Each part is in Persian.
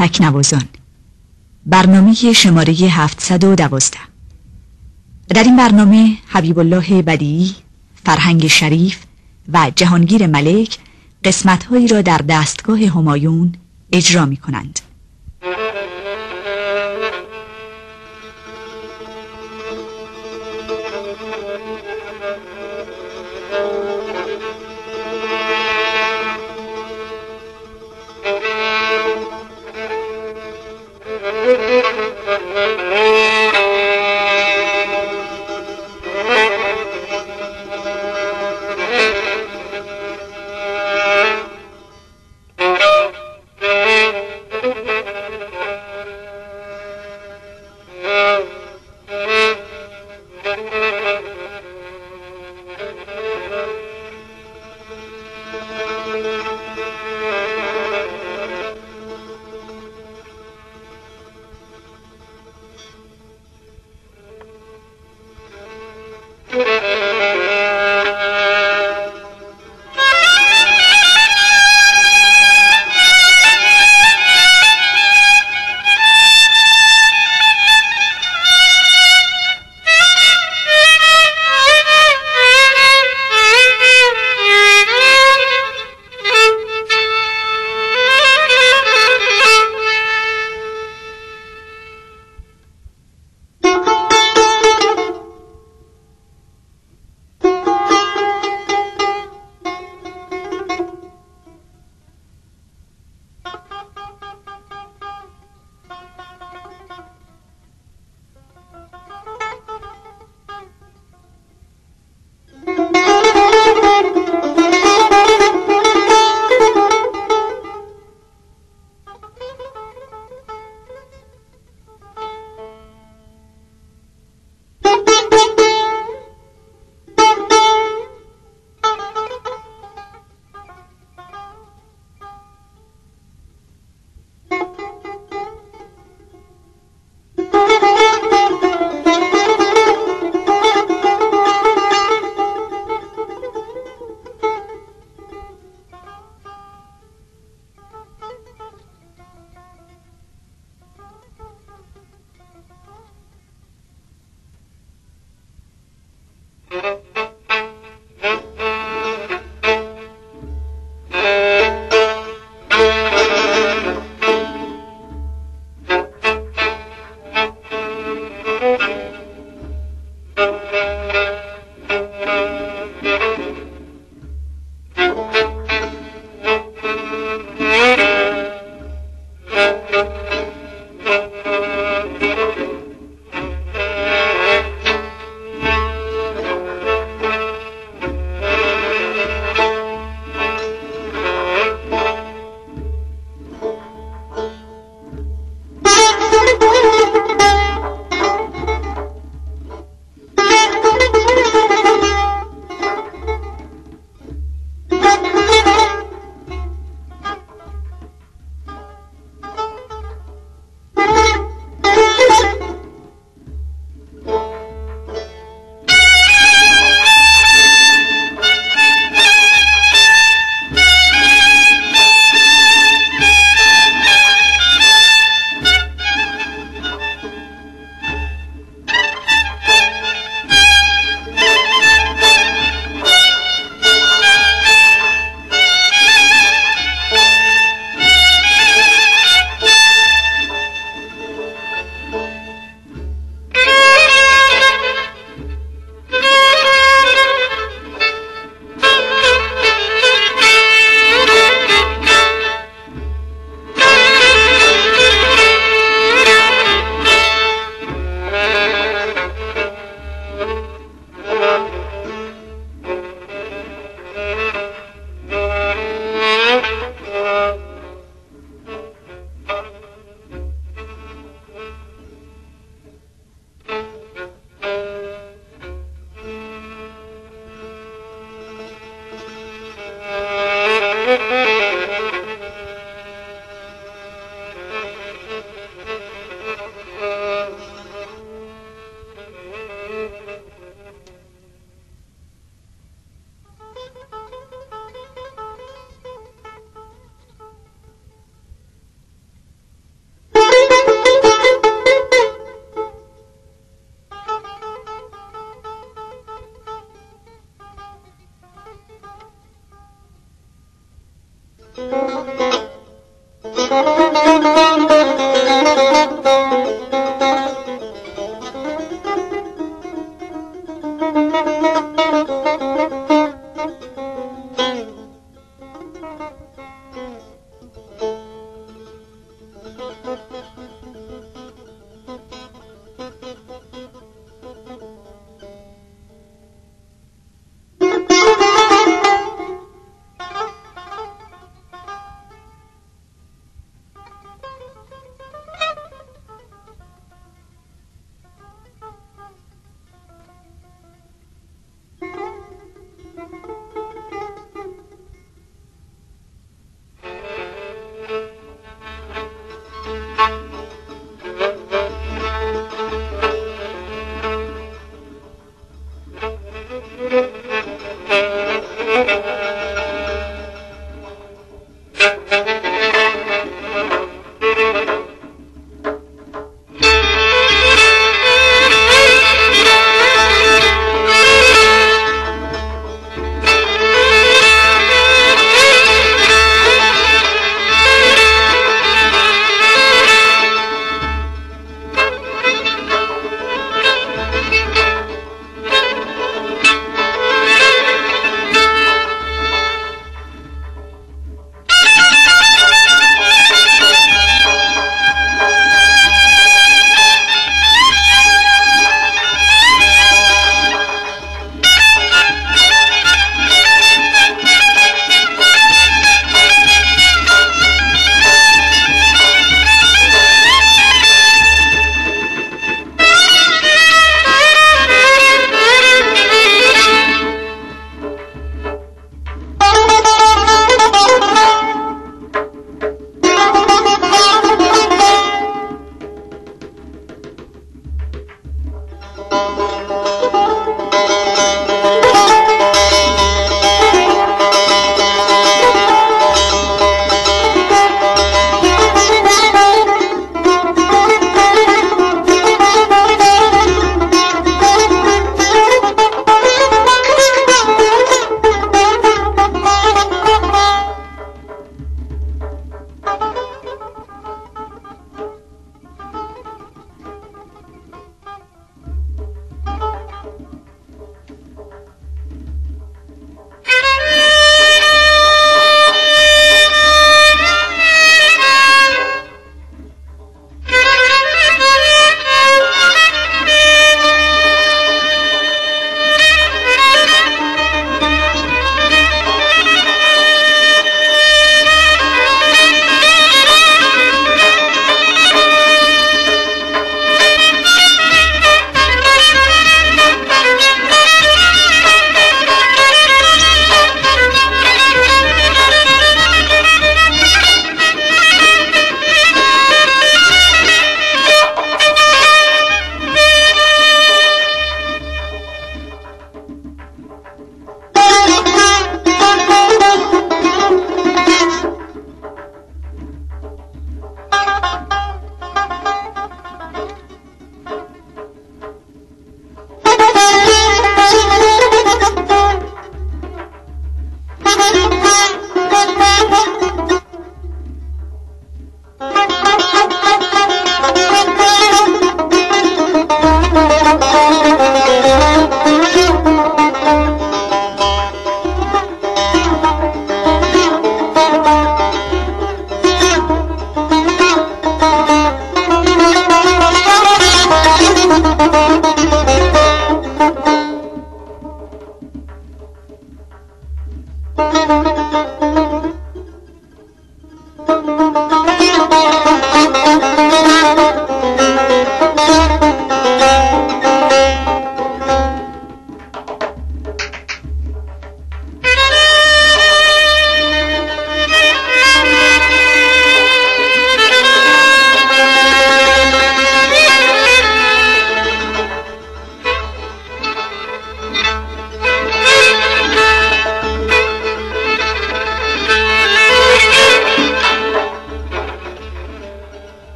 تکنوازان برنامه شماره 712 در این برنامه حبیب الله بدیعی، فرهنگ شریف و جهانگیر ملک قسمت‌هایی را در دستگاه همایون اجرا می کنند. Thank you.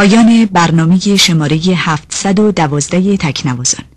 پایان برنامه شماره 712 تکنوازان.